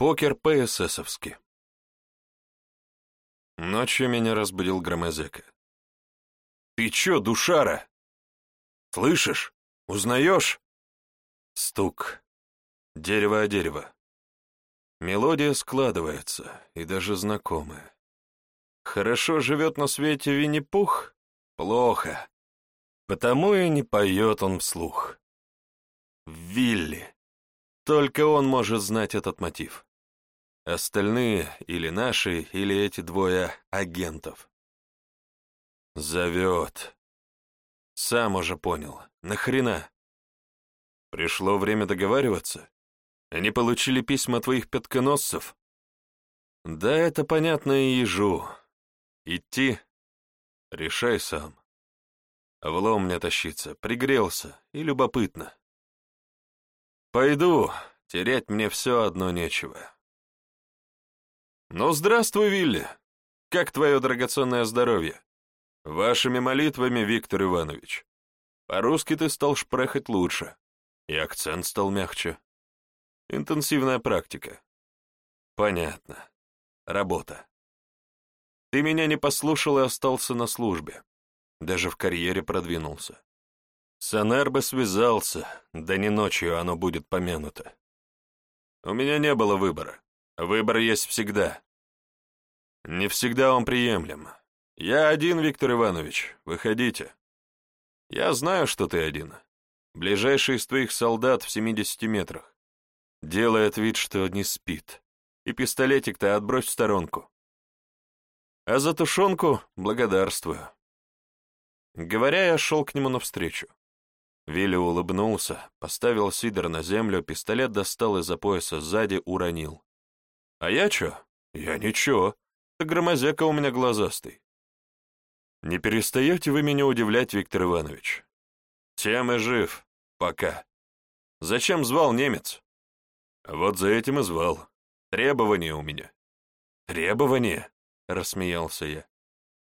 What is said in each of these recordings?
Покер по-эсэсовски. Ночью меня разбудил Громозека. «Ты чё, душара? Слышишь? Узнаёшь? Стук. Дерево о дерево. Мелодия складывается, и даже знакомая. Хорошо живет на свете Винни-Пух? Плохо. Потому и не поет он вслух. Вилли. Только он может знать этот мотив. Остальные или наши, или эти двое агентов. Зовет. Сам уже понял. Нахрена? Пришло время договариваться? Они получили письма твоих пятконосцев? Да, это понятно и ежу. Идти? Решай сам. В лом мне тащиться, пригрелся и любопытно. Пойду, терять мне все одно нечего. «Ну, здравствуй, Вилли! Как твое драгоценное здоровье?» «Вашими молитвами, Виктор Иванович. По-русски ты стал шпрехать лучше, и акцент стал мягче. Интенсивная практика». «Понятно. Работа. Ты меня не послушал и остался на службе. Даже в карьере продвинулся. С Анербо связался, да не ночью оно будет помянуто. У меня не было выбора». Выбор есть всегда. Не всегда он приемлем. Я один, Виктор Иванович. Выходите. Я знаю, что ты один. Ближайший из твоих солдат в 70 метрах. Делает вид, что не спит. И пистолетик-то отбрось в сторонку. А за тушенку благодарствую. Говоря, я шел к нему навстречу. Вилли улыбнулся, поставил сидр на землю, пистолет достал из-за пояса сзади, уронил. А я чё? Я ничего. Громозека у меня глазастый. Не перестаете вы меня удивлять, Виктор Иванович. Тем и жив. Пока. Зачем звал немец? Вот за этим и звал. Требования у меня. Требования? Рассмеялся я.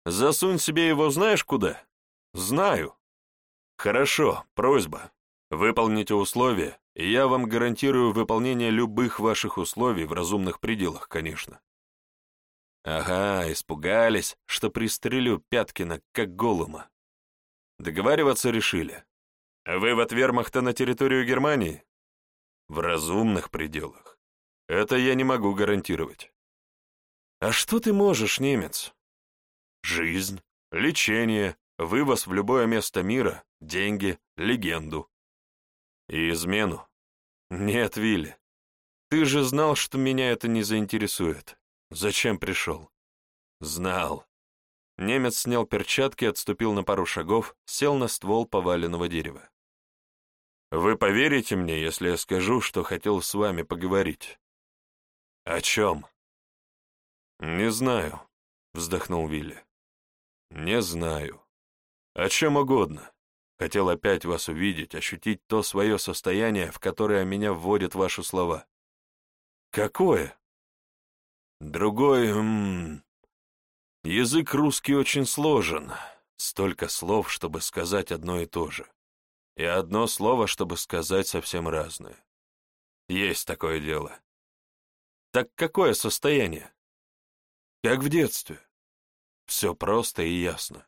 Засунь себе его знаешь куда? Знаю. Хорошо, просьба. Выполните условия, и я вам гарантирую выполнение любых ваших условий в разумных пределах, конечно. Ага, испугались, что пристрелю Пяткина, как голума. Договариваться решили. А Вывод вермахта на территорию Германии? В разумных пределах. Это я не могу гарантировать. А что ты можешь, немец? Жизнь, лечение, вывоз в любое место мира, деньги, легенду. И измену? Нет, Вилли. Ты же знал, что меня это не заинтересует. Зачем пришел? Знал. Немец снял перчатки, отступил на пару шагов, сел на ствол поваленного дерева. «Вы поверите мне, если я скажу, что хотел с вами поговорить?» «О чем?» «Не знаю», — вздохнул Вилли. «Не знаю. О чем угодно. Хотел опять вас увидеть, ощутить то свое состояние, в которое меня вводят ваши слова. Какое? Другое. М -м, язык русский очень сложен. Столько слов, чтобы сказать одно и то же. И одно слово, чтобы сказать совсем разное. Есть такое дело. Так какое состояние? Как в детстве. Все просто и ясно.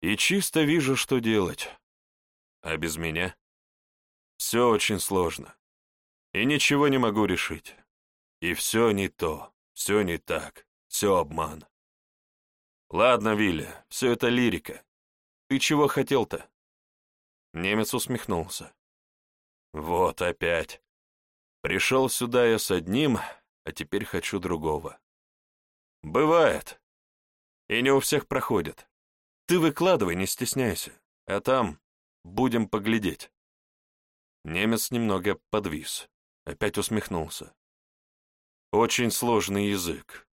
И чисто вижу, что делать. А без меня? Все очень сложно. И ничего не могу решить. И все не то, все не так, все обман. Ладно, Вилли, все это лирика. Ты чего хотел-то? Немец усмехнулся. Вот опять. Пришел сюда я с одним, а теперь хочу другого. Бывает. И не у всех проходит. Ты выкладывай, не стесняйся, а там будем поглядеть». Немец немного подвис, опять усмехнулся. «Очень сложный язык.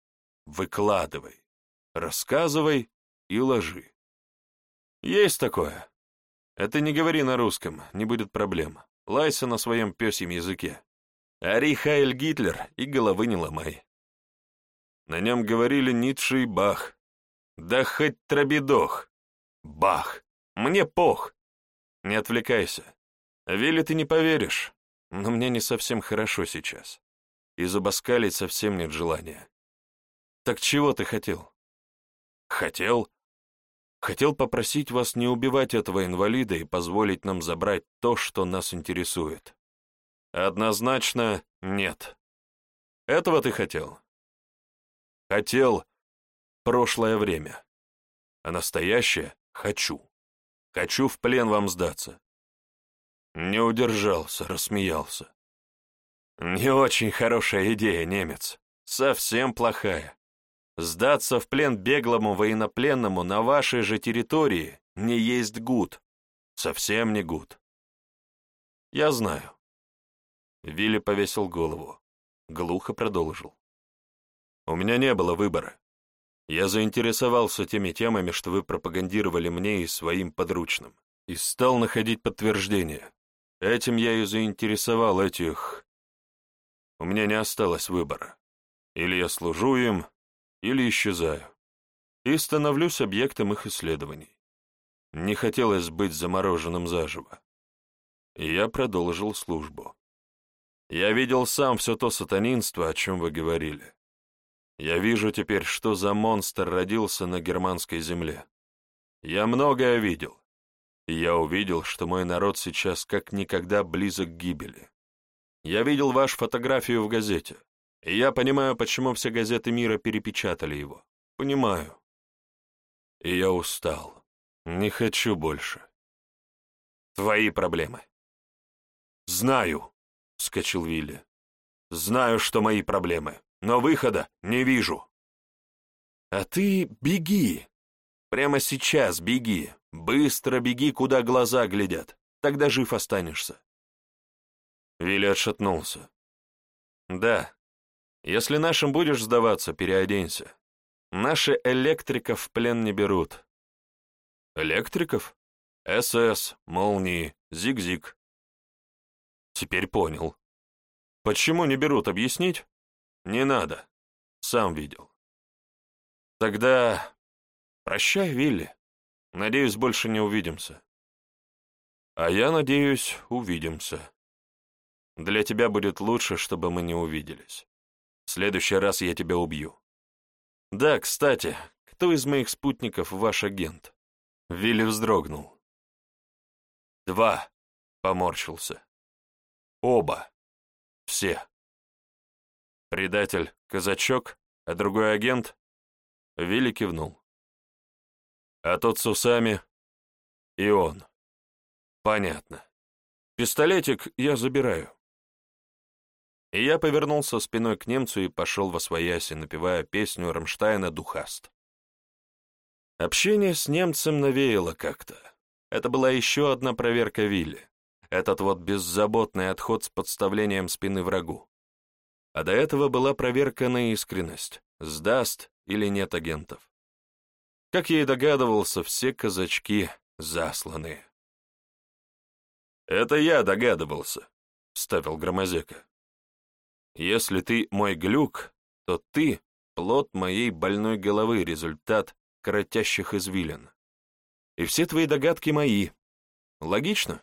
Выкладывай, рассказывай и ложи». «Есть такое. Это не говори на русском, не будет проблем. Лайся на своем пёсьем языке. Ари Хайль Гитлер и головы не ломай». На нем говорили Ницше и Бах, да хоть трабедох. Бах! Мне пох! Не отвлекайся. Вилли, ты не поверишь, но мне не совсем хорошо сейчас. И зубоскалить совсем нет желания. Так чего ты хотел? Хотел? Хотел попросить вас не убивать этого инвалида и позволить нам забрать то, что нас интересует. Однозначно нет. Этого ты хотел? Хотел, прошлое время. А настоящее хочу. Хочу в плен вам сдаться. Не удержался, рассмеялся. Не очень хорошая идея, немец. Совсем плохая. Сдаться в плен беглому военнопленному на вашей же территории не есть гуд. Совсем не гуд. Я знаю. Вилли повесил голову. Глухо продолжил. У меня не было выбора. Я заинтересовался теми темами, что вы пропагандировали мне и своим подручным, и стал находить подтверждение. Этим я и заинтересовал этих... У меня не осталось выбора. Или я служу им, или исчезаю. И становлюсь объектом их исследований. Не хотелось быть замороженным заживо. И я продолжил службу. Я видел сам все то сатанинство, о чем вы говорили. Я вижу теперь, что за монстр родился на германской земле. Я многое видел. Я увидел, что мой народ сейчас как никогда близок к гибели. Я видел вашу фотографию в газете, и я понимаю, почему все газеты мира перепечатали его. Понимаю. И я устал. Не хочу больше. Твои проблемы. Знаю, — вскочил Вилли. Знаю, что мои проблемы но выхода не вижу. А ты беги. Прямо сейчас беги. Быстро беги, куда глаза глядят. Тогда жив останешься. Вилли отшатнулся. Да. Если нашим будешь сдаваться, переоденься. Наши электриков в плен не берут. Электриков? СС, молнии, зиг-зиг. Теперь понял. Почему не берут, объяснить? Не надо. Сам видел. Тогда... Прощай, Вилли. Надеюсь, больше не увидимся. А я надеюсь, увидимся. Для тебя будет лучше, чтобы мы не увиделись. В следующий раз я тебя убью. Да, кстати, кто из моих спутников ваш агент? Вилли вздрогнул. Два. Поморщился. Оба. Все. «Предатель, казачок, а другой агент?» Вилли кивнул. «А тот с усами и он. Понятно. Пистолетик я забираю». И я повернулся спиной к немцу и пошел во свояси, напевая песню Рамштайна «Духаст». Общение с немцем навеяло как-то. Это была еще одна проверка Вилли. Этот вот беззаботный отход с подставлением спины врагу. А до этого была проверка на искренность, сдаст или нет агентов. Как я и догадывался, все казачки засланы. «Это я догадывался», — вставил Громозека. «Если ты мой глюк, то ты — плод моей больной головы, результат коротящих извилин. И все твои догадки мои. Логично?»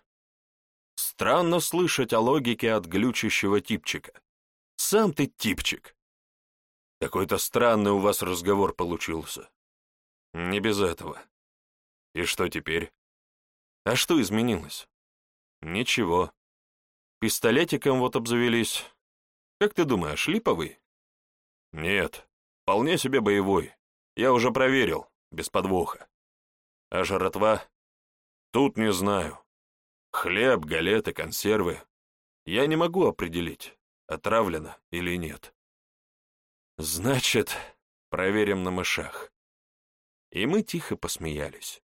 Странно слышать о логике от глючащего типчика. Сам ты типчик. Какой-то странный у вас разговор получился. Не без этого. И что теперь? А что изменилось? Ничего. Пистолетиком вот обзавелись. Как ты думаешь, липовый? Нет, вполне себе боевой. Я уже проверил, без подвоха. А жаротва? Тут не знаю. Хлеб, галеты, консервы. Я не могу определить отравлена или нет. Значит, проверим на мышах. И мы тихо посмеялись.